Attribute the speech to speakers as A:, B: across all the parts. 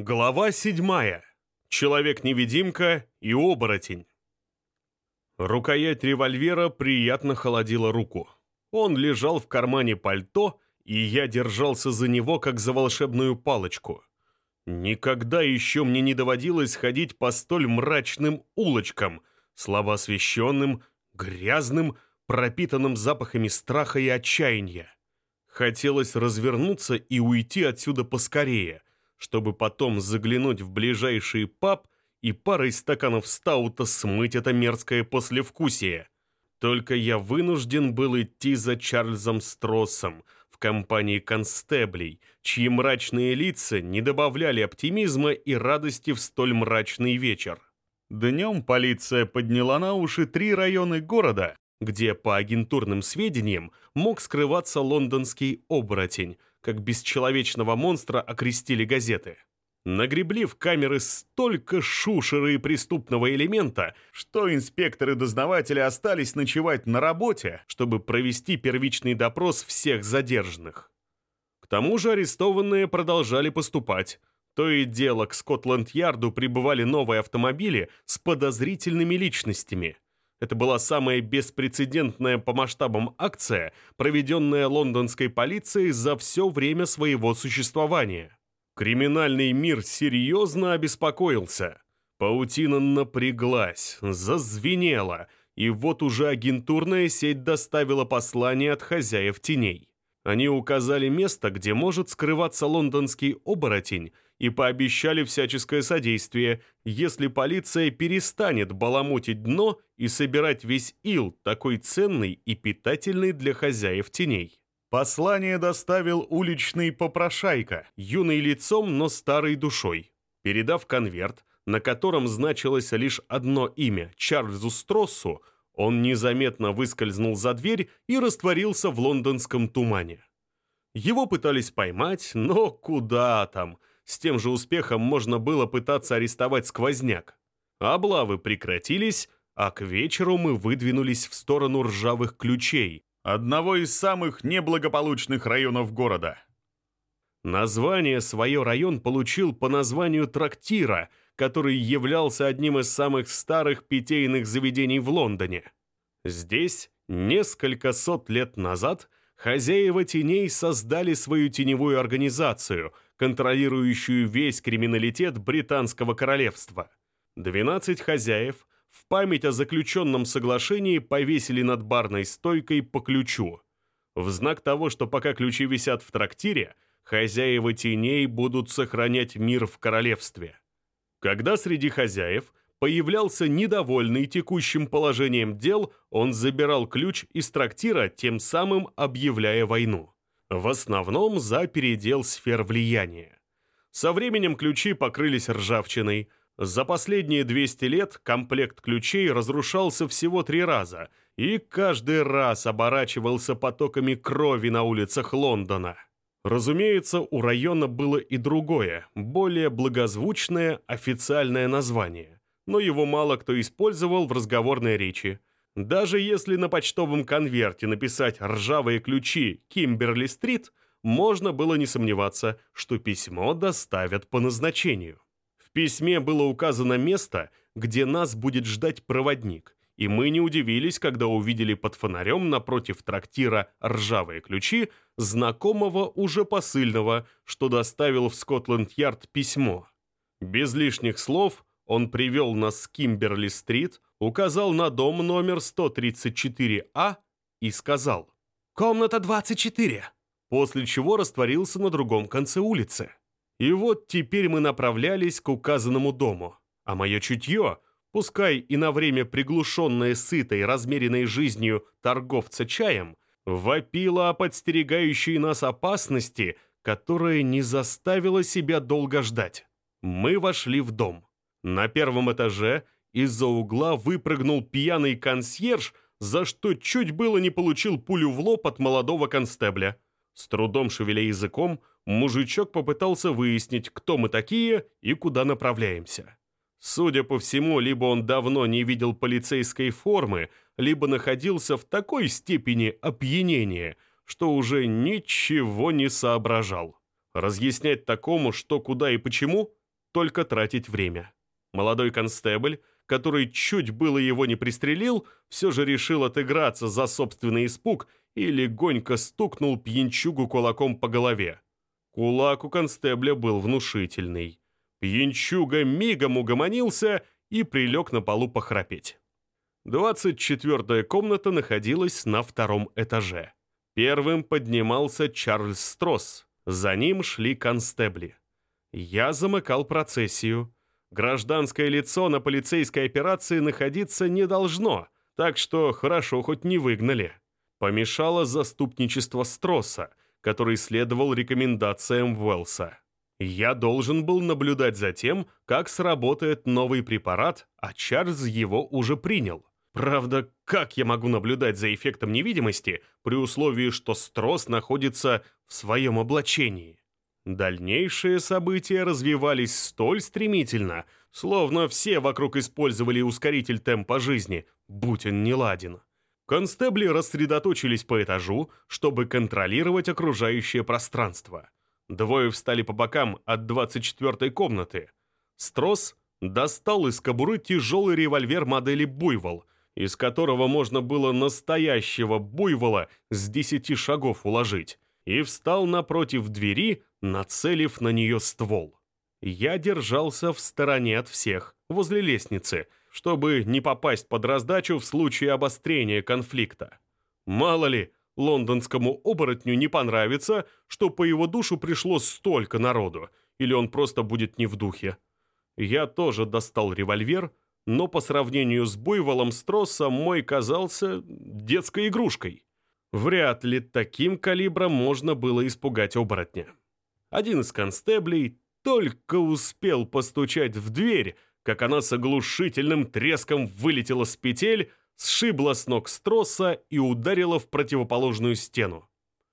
A: Глава седьмая. Человек-невидимка и оборотень. Рукоять револьвера приятно холодила руку. Он лежал в кармане пальто, и я держался за него, как за волшебную палочку. Никогда еще мне не доводилось ходить по столь мрачным улочкам, слабо освещенным, грязным, пропитанным запахами страха и отчаяния. Хотелось развернуться и уйти отсюда поскорее — чтобы потом заглянуть в ближайший паб и парой стаканов стаута смыть это мерзкое послевкусие. Только я вынужден был идти за Чарльзом Строссом в компании констеблей, чьи мрачные лица не добавляли оптимизма и радости в столь мрачный вечер. Днем полиция подняла на уши три района города, где, по агентурным сведениям, мог скрываться лондонский оборотень, как бесчеловечного монстра окрестили газеты. Нагребли в камеры столько шушеры и преступного элемента, что инспекторы-дознаватели остались ночевать на работе, чтобы провести первичный допрос всех задержанных. К тому же арестованные продолжали поступать. То и дело к Скотланд-Ярду прибывали новые автомобили с подозрительными личностями – это была самая беспрецедентная по масштабам акция, проведенная лондонской полицией за все время своего существования. Криминальный мир серьезно обеспокоился. Паутина напряглась, зазвенела, и вот уже агентурная сеть доставила послание от хозяев теней. Они указали место, где может скрываться лондонский оборотень, и пообещали всяческое содействие, если полиция перестанет баламутить дно и собирать весь ил, такой ценный и питательный для хозяев теней. Послание доставил уличный попрошайка, юный лицом, но старой душой. Передав конверт, на котором значилось лишь одно имя – Чарльзу Строссу, он незаметно выскользнул за дверь и растворился в лондонском тумане. Его пытались поймать, но куда там – с тем же успехом можно было пытаться арестовать сквозняк. Облавы прекратились, а к вечеру мы выдвинулись в сторону ржавых ключей, одного из самых неблагополучных районов города. Название свое район получил по названию трактира, который являлся одним из самых старых питейных заведений в Лондоне. Здесь несколько сот лет назад хозяева теней создали свою теневую организацию – контролирующую весь криминалитет Британского королевства. 12 хозяев в память о заключенном соглашении повесили над барной стойкой по ключу. В знак того, что пока ключи висят в трактире, хозяева теней будут сохранять мир в королевстве. Когда среди хозяев появлялся недовольный текущим положением дел, он забирал ключ из трактира, тем самым объявляя войну. В основном за передел сфер влияния. Со временем ключи покрылись ржавчиной. За последние 200 лет комплект ключей разрушался всего три раза и каждый раз оборачивался потоками крови на улицах Лондона. Разумеется, у района было и другое, более благозвучное официальное название, но его мало кто использовал в разговорной речи – даже если на почтовом конверте написать «ржавые ключи Кимберли-стрит», можно было не сомневаться, что письмо доставят по назначению. В письме было указано место, где нас будет ждать проводник, и мы не удивились, когда увидели под фонарем напротив трактира «Ржавые ключи» знакомого уже посыльного, что доставил в Скотланд-Ярд письмо. Без лишних слов он привел нас с Кимберли-стрит, указал на дом номер 134А и сказал «Комната 24», после чего растворился на другом конце улицы. И вот теперь мы направлялись к указанному дому, а мое чутье, пускай и на время приглушенное сытой, размеренной жизнью торговца чаем, вопило о подстерегающей нас опасности, которая не заставила себя долго ждать. Мы вошли в дом. На первом этаже – из-за угла выпрыгнул пьяный консьерж, за что чуть было не получил пулю в лоб от молодого констебля. С трудом шевеля языком, мужичок попытался выяснить, кто мы такие и куда направляемся. Судя по всему, либо он давно не видел полицейской формы, либо находился в такой степени опьянения, что уже ничего не соображал. Разъяснять такому, что, куда и почему, только тратить время. Молодой констебль, который чуть было его не пристрелил, все же решил отыграться за собственный испуг и легонько стукнул пьянчугу кулаком по голове. Кулак у констебля был внушительный. Пьянчуга мигом угомонился и прилег на полу похрапеть. Двадцать четвертая комната находилась на втором этаже. Первым поднимался Чарльз Стросс, за ним шли констебли. Я замыкал процессию. Гражданское лицо на полицейской операции находиться не должно, так что хорошо хоть не выгнали. Помешало заступничество Стросса, который следовал рекомендациям Уэллса. Я должен был наблюдать за тем, как сработает новый препарат, а Чарльз его уже принял. Правда, как я могу наблюдать за эффектом невидимости при условии, что Стросс находится в своем облачении? Дальнейшие события развивались столь стремительно, словно все вокруг использовали ускоритель темпа жизни, будь он неладен. Констебли рассредоточились по этажу, чтобы контролировать окружающее пространство. Двое встали по бокам от 24-й комнаты. Строс достал из кобуры тяжелый револьвер модели «Буйвол», из которого можно было настоящего буйвола с десяти шагов уложить, и встал напротив двери, нацелив на нее ствол. Я держался в стороне от всех, возле лестницы, чтобы не попасть под раздачу в случае обострения конфликта. Мало ли, лондонскому оборотню не понравится, что по его душу пришло столько народу, или он просто будет не в духе. Я тоже достал револьвер, но по сравнению с буйволом Стросса мой казался детской игрушкой. Вряд ли таким калибром можно было испугать оборотня. Один из констеблей только успел постучать в дверь, как она с оглушительным треском вылетела с петель, сшибла с ног строса и ударила в противоположную стену.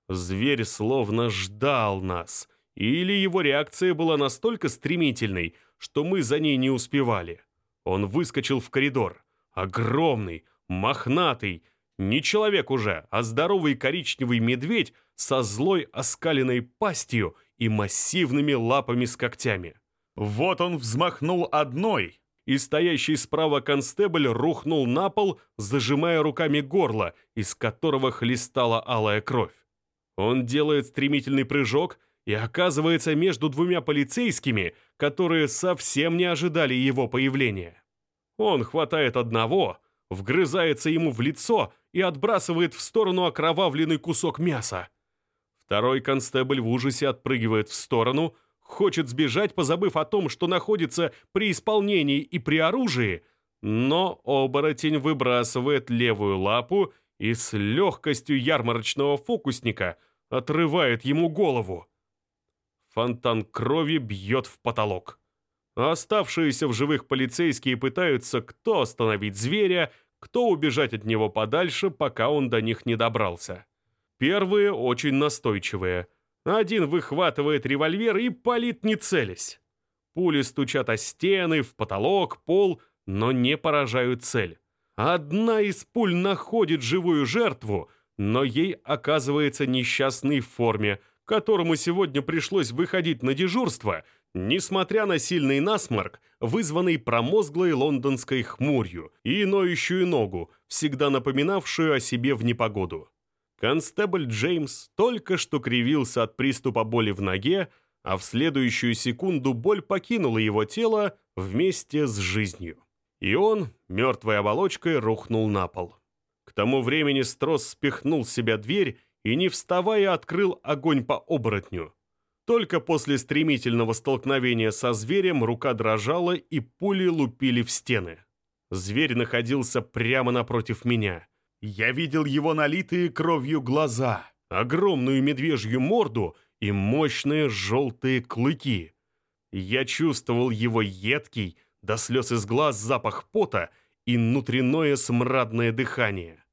A: Зверь словно ждал нас, или его реакция была настолько стремительной, что мы за ней не успевали. Он выскочил в коридор. Огромный, мохнатый, не человек уже, а здоровый коричневый медведь со злой оскаленной пастью и массивными лапами с когтями. Вот он взмахнул одной, и стоящий справа констебль рухнул на пол, зажимая руками горло, из которого хлестала алая кровь. Он делает стремительный прыжок и оказывается между двумя полицейскими, которые совсем не ожидали его появления. Он хватает одного, вгрызается ему в лицо и отбрасывает в сторону окровавленный кусок мяса. Второй констебль в ужасе отпрыгивает в сторону, хочет сбежать, позабыв о том, что находится при исполнении и при оружии, но оборотень выбрасывает левую лапу и с легкостью ярмарочного фокусника отрывает ему голову. Фонтан крови бьет в потолок. Оставшиеся в живых полицейские пытаются кто остановить зверя, кто убежать от него подальше, пока он до них не добрался. Первые очень настойчивые – один выхватывает револьвер и палит не целясь. Пули стучат о стены, в потолок, пол, но не поражают цель. Одна из пуль находит живую жертву, но ей оказывается несчастный в форме, которому сегодня пришлось выходить на дежурство, несмотря на сильный насморк, вызванный промозглой лондонской хмурью и ноющую ногу, всегда напоминавшую о себе в непогоду. Констебль Джеймс только что кривился от приступа боли в ноге, а в следующую секунду боль покинула его тело вместе с жизнью. И он, мертвой оболочкой, рухнул на пол. К тому времени Строс спихнул с себя дверь и, не вставая, открыл огонь по оборотню. Только после стремительного столкновения со зверем рука дрожала и пули лупили в стены. Зверь находился прямо напротив меня — я видел его налитые кровью глаза, огромную медвежью морду и мощные желтые клыки. Я чувствовал его едкий, до слез из глаз запах пота и внутреннее смрадное дыхание.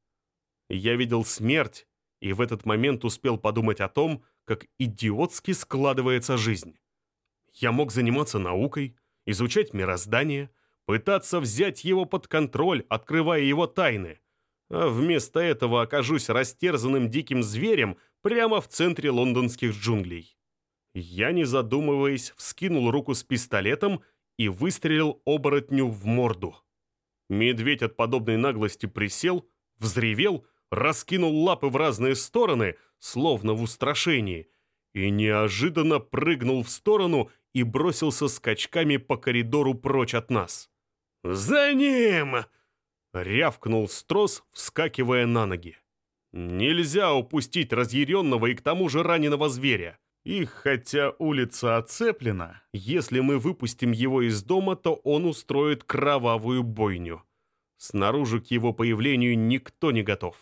A: Я видел смерть и в этот момент успел подумать о том, как идиотски складывается жизнь. Я мог заниматься наукой, изучать мироздание, пытаться взять его под контроль, открывая его тайны а вместо этого окажусь растерзанным диким зверем прямо в центре лондонских джунглей. Я, не задумываясь, вскинул руку с пистолетом и выстрелил оборотню в морду. Медведь от подобной наглости присел, взревел, раскинул лапы в разные стороны, словно в устрашении, и неожиданно прыгнул в сторону и бросился скачками по коридору прочь от нас. «За ним!» — рявкнул Строс, вскакивая на ноги. Нельзя упустить разъяренного и к тому же раненого зверя. И хотя улица оцеплена, если мы выпустим его из дома, то он устроит кровавую бойню. Снаружи к его появлению никто не готов.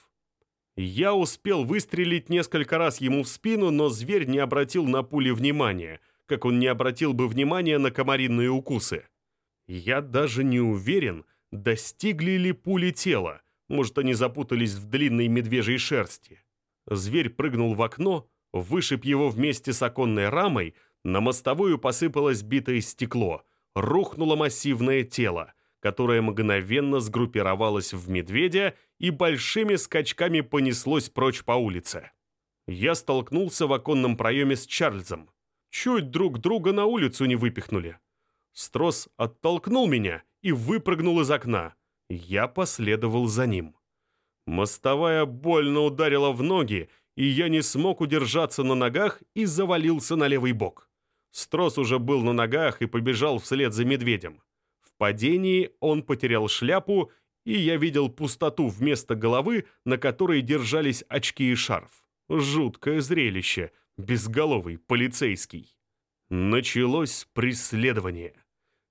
A: Я успел выстрелить несколько раз ему в спину, но зверь не обратил на пули внимания, как он не обратил бы внимания на комаринные укусы. Я даже не уверен, достигли ли пули тела, может, они запутались в длинной медвежьей шерсти. Зверь прыгнул в окно, вышиб его вместе с оконной рамой, на мостовую посыпалось битое стекло, рухнуло массивное тело, которое мгновенно сгруппировалось в медведя и большими скачками понеслось прочь по улице. Я столкнулся в оконном проеме с Чарльзом. Чуть друг друга на улицу не выпихнули. Строс оттолкнул меня и выпрыгнул из окна. Я последовал за ним. Мостовая больно ударила в ноги, и я не смог удержаться на ногах и завалился на левый бок. Строс уже был на ногах и побежал вслед за медведем. В падении он потерял шляпу, и я видел пустоту вместо головы, на которой держались очки и шарф. Жуткое зрелище, безголовый полицейский. Началось преследование.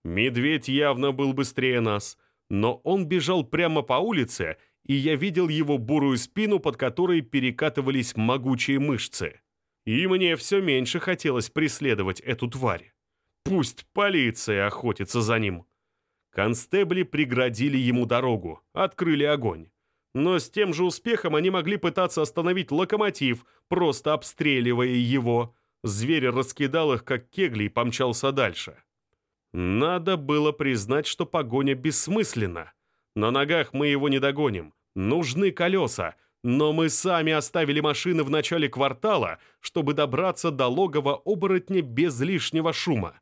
A: Медведь явно был быстрее нас — но он бежал прямо по улице, и я видел его бурую спину, под которой перекатывались могучие мышцы. И мне все меньше хотелось преследовать эту тварь. Пусть полиция охотится за ним. Констебли преградили ему дорогу, открыли огонь. Но с тем же успехом они могли пытаться остановить локомотив, просто обстреливая его. Зверь раскидал их, как кегли, и помчался дальше. Надо было признать, что погоня бессмысленна. На ногах мы его не догоним. Нужны колеса. Но мы сами оставили машины в начале квартала, чтобы добраться до логова оборотня без лишнего шума.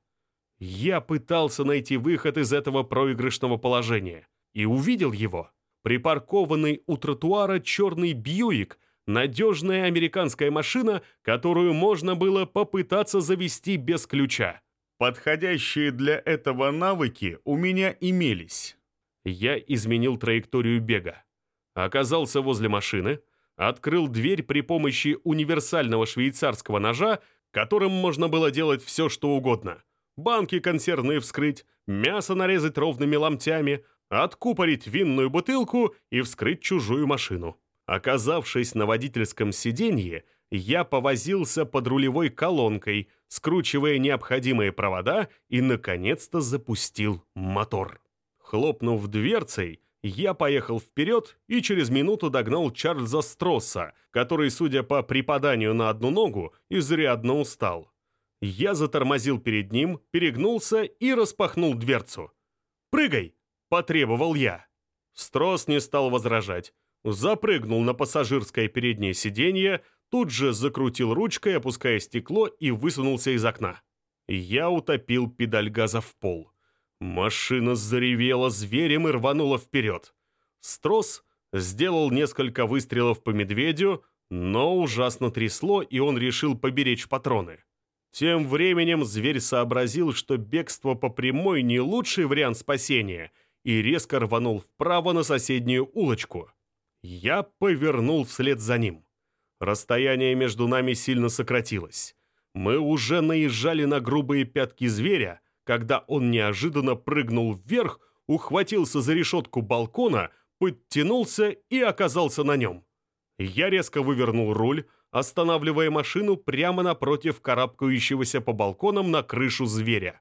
A: Я пытался найти выход из этого проигрышного положения. И увидел его. Припаркованный у тротуара черный Бьюик – надежная американская машина, которую можно было попытаться завести без ключа. Подходящие для этого навыки у меня имелись. Я изменил траекторию бега. Оказался возле машины, открыл дверь при помощи универсального швейцарского ножа, которым можно было делать все, что угодно. Банки консервные вскрыть, мясо нарезать ровными ломтями, откупорить винную бутылку и вскрыть чужую машину. Оказавшись на водительском сиденье, я повозился под рулевой колонкой, скручивая необходимые провода и, наконец-то, запустил мотор. Хлопнув дверцей, я поехал вперед и через минуту догнал Чарльза Стросса, который, судя по припаданию на одну ногу, изрядно устал. Я затормозил перед ним, перегнулся и распахнул дверцу. «Прыгай!» – потребовал я. Стросс не стал возражать. Запрыгнул на пассажирское переднее сиденье, тут же закрутил ручкой, опуская стекло и высунулся из окна. Я утопил педаль газа в пол. Машина заревела зверем и рванула вперед. Строс сделал несколько выстрелов по медведю, но ужасно трясло, и он решил поберечь патроны. Тем временем зверь сообразил, что бегство по прямой не лучший вариант спасения, и резко рванул вправо на соседнюю улочку. Я повернул вслед за ним. Расстояние между нами сильно сократилось. Мы уже наезжали на грубые пятки зверя, когда он неожиданно прыгнул вверх, ухватился за решетку балкона, подтянулся и оказался на нем. Я резко вывернул руль, останавливая машину прямо напротив карабкающегося по балконам на крышу зверя.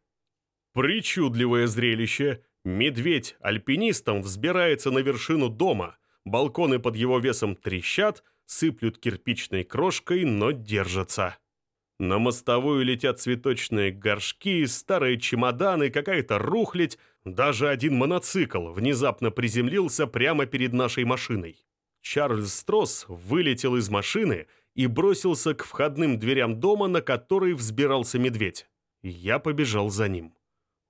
A: Причудливое зрелище. Медведь альпинистом взбирается на вершину дома, балконы под его весом трещат, сыплют кирпичной крошкой, но держатся. На мостовую летят цветочные горшки, старые чемоданы, какая-то рухлядь, даже один моноцикл внезапно приземлился прямо перед нашей машиной. Чарльз Стросс вылетел из машины и бросился к входным дверям дома, на который взбирался медведь. Я побежал за ним.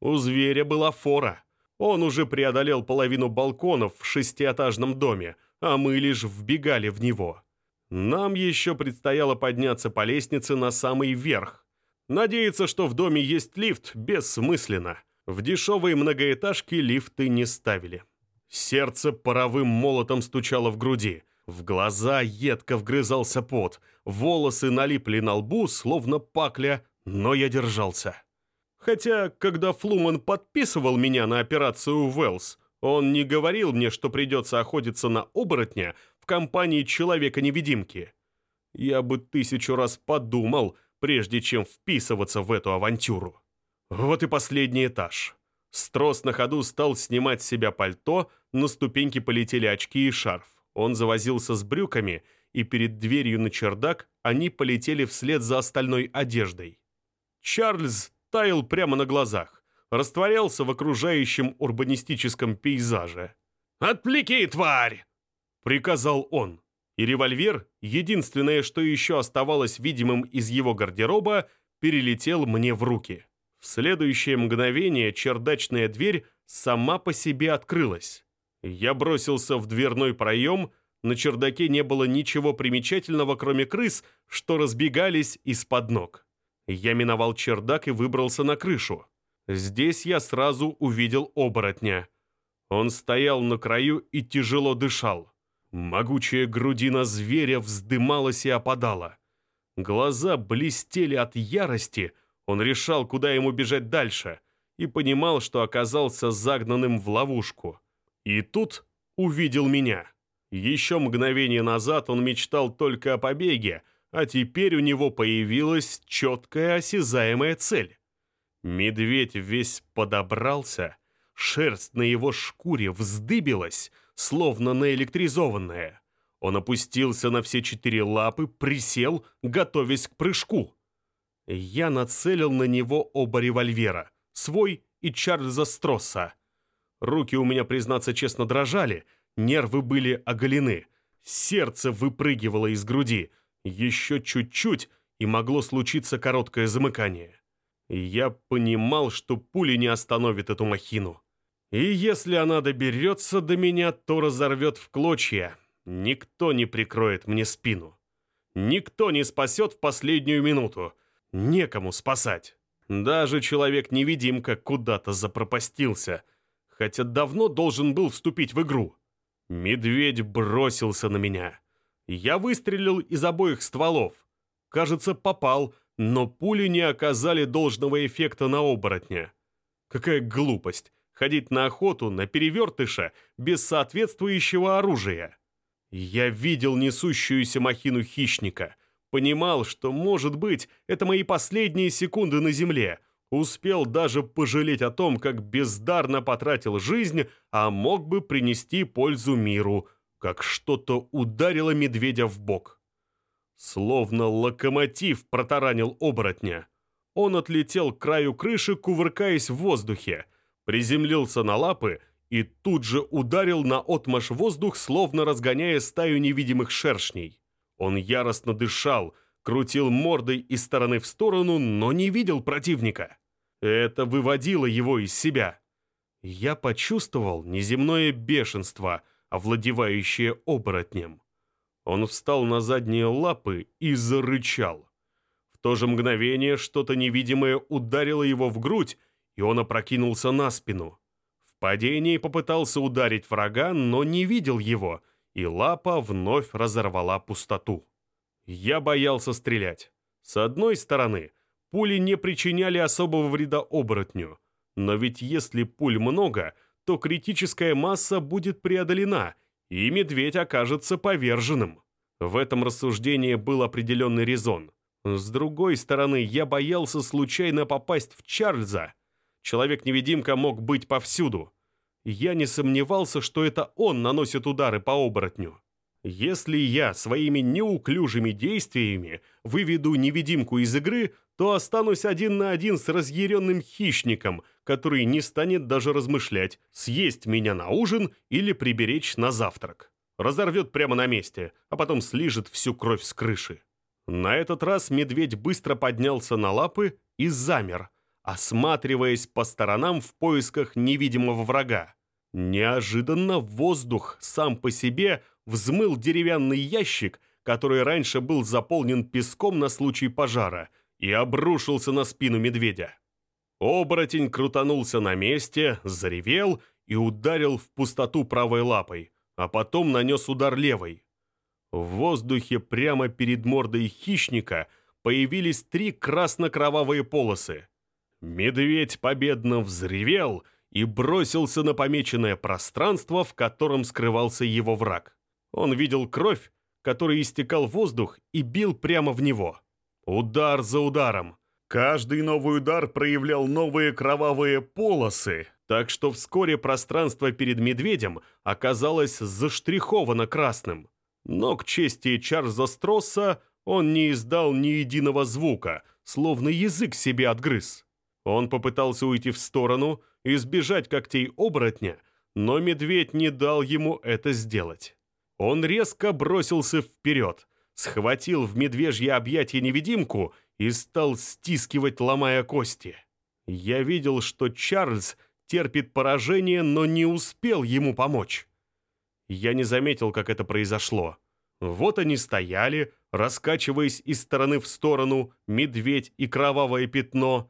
A: У зверя была фора. Он уже преодолел половину балконов в шестиэтажном доме, а мы лишь вбегали в него. Нам еще предстояло подняться по лестнице на самый верх. Надеяться, что в доме есть лифт, бессмысленно. В дешевые многоэтажки лифты не ставили. Сердце паровым молотом стучало в груди. В глаза едко вгрызался пот. Волосы налипли на лбу, словно пакля, но я держался. Хотя, когда Флуман подписывал меня на операцию Уэллс, он не говорил мне, что придется охотиться на оборотня компании Человека-невидимки. Я бы тысячу раз подумал, прежде чем вписываться в эту авантюру. Вот и последний этаж. Строс на ходу стал снимать с себя пальто, на ступеньки полетели очки и шарф. Он завозился с брюками, и перед дверью на чердак они полетели вслед за остальной одеждой. Чарльз таял прямо на глазах, растворялся в окружающем урбанистическом пейзаже. «Отвлеки, тварь!» — приказал он. И револьвер, единственное, что еще оставалось видимым из его гардероба, перелетел мне в руки. В следующее мгновение чердачная дверь сама по себе открылась. Я бросился в дверной проем, на чердаке не было ничего примечательного, кроме крыс, что разбегались из-под ног. Я миновал чердак и выбрался на крышу. Здесь я сразу увидел оборотня. Он стоял на краю и тяжело дышал. Могучая грудина зверя вздымалась и опадала. Глаза блестели от ярости, он решал, куда ему бежать дальше, и понимал, что оказался загнанным в ловушку. И тут увидел меня. Еще мгновение назад он мечтал только о побеге, а теперь у него появилась четкая осязаемая цель. Медведь весь подобрался, шерсть на его шкуре вздыбилась, словно наэлектризованная. Он опустился на все четыре лапы, присел, готовясь к прыжку. Я нацелил на него оба револьвера, свой и Чарльза Стросса. Руки у меня, признаться честно, дрожали, нервы были оголены, сердце выпрыгивало из груди — еще чуть-чуть, и могло случиться короткое замыкание. я понимал, что пули не остановит эту махину. И если она доберется до меня, то разорвет в клочья. Никто не прикроет мне спину. Никто не спасет в последнюю минуту. Некому спасать. Даже человек-невидимка куда-то запропастился, хотя давно должен был вступить в игру. Медведь бросился на меня. Я выстрелил из обоих стволов. Кажется, попал, но пули не оказали должного эффекта на оборотня. Какая глупость ходить на охоту на перевертыша без соответствующего оружия. Я видел несущуюся махину хищника, понимал, что, может быть, это мои последние секунды на земле. Успел даже пожалеть о том, как бездарно потратил жизнь, а мог бы принести пользу миру – как что-то ударило медведя в бок. Словно локомотив протаранил оборотня. Он отлетел к краю крыши, кувыркаясь в воздухе, приземлился на лапы и тут же ударил на отмаш воздух, словно разгоняя стаю невидимых шершней. Он яростно дышал, крутил мордой из стороны в сторону, но не видел противника. Это выводило его из себя. Я почувствовал неземное бешенство — овладевающее оборотнем. Он встал на задние лапы и зарычал. В то же мгновение что-то невидимое ударило его в грудь, и он опрокинулся на спину. В падении попытался ударить врага, но не видел его, и лапа вновь разорвала пустоту. Я боялся стрелять. С одной стороны, пули не причиняли особого вреда оборотню, но ведь если пуль много — то критическая масса будет преодолена, и медведь окажется поверженным. В этом рассуждении был определенный резон. С другой стороны, я боялся случайно попасть в Чарльза. Человек-невидимка мог быть повсюду. Я не сомневался, что это он наносит удары по оборотню. Если я своими неуклюжими действиями выведу невидимку из игры, то останусь один на один с разъяренным хищником, который не станет даже размышлять, съесть меня на ужин или приберечь на завтрак. Разорвет прямо на месте, а потом слижет всю кровь с крыши. На этот раз медведь быстро поднялся на лапы и замер, осматриваясь по сторонам в поисках невидимого врага. Неожиданно воздух сам по себе взмыл деревянный ящик, который раньше был заполнен песком на случай пожара, и обрушился на спину медведя. Оборотень крутанулся на месте, заревел и ударил в пустоту правой лапой, а потом нанес удар левой. В воздухе прямо перед мордой хищника появились три красно-кровавые полосы. Медведь победно взревел и бросился на помеченное пространство, в котором скрывался его враг. Он видел кровь, которой истекал воздух и бил прямо в него. Удар за ударом. Каждый новый удар проявлял новые кровавые полосы, так что вскоре пространство перед медведем оказалось заштриховано красным. Но к чести Чарльза Стросса он не издал ни единого звука, словно язык себе отгрыз. Он попытался уйти в сторону и сбежать когтей оборотня, но медведь не дал ему это сделать. Он резко бросился вперед, схватил в медвежье объятие невидимку и стал стискивать, ломая кости. Я видел, что Чарльз терпит поражение, но не успел ему помочь. Я не заметил, как это произошло. Вот они стояли, раскачиваясь из стороны в сторону, медведь и кровавое пятно.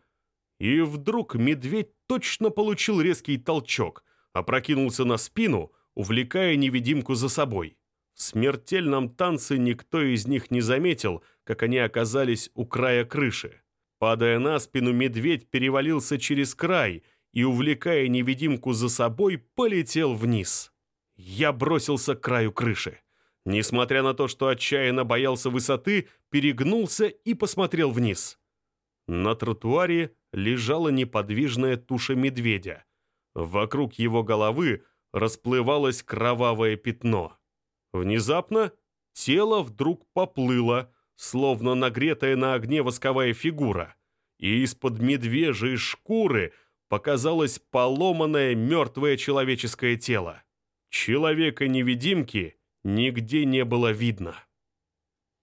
A: И вдруг медведь точно получил резкий толчок, опрокинулся на спину, увлекая невидимку за собой. В смертельном танце никто из них не заметил, как они оказались у края крыши. Падая на спину, медведь перевалился через край и, увлекая невидимку за собой, полетел вниз. Я бросился к краю крыши. Несмотря на то, что отчаянно боялся высоты, перегнулся и посмотрел вниз. На тротуаре лежала неподвижная туша медведя. Вокруг его головы расплывалось кровавое пятно. Внезапно тело вдруг поплыло, словно нагретая на огне восковая фигура, и из-под медвежьей шкуры показалось поломанное мертвое человеческое тело. Человека-невидимки нигде не было видно.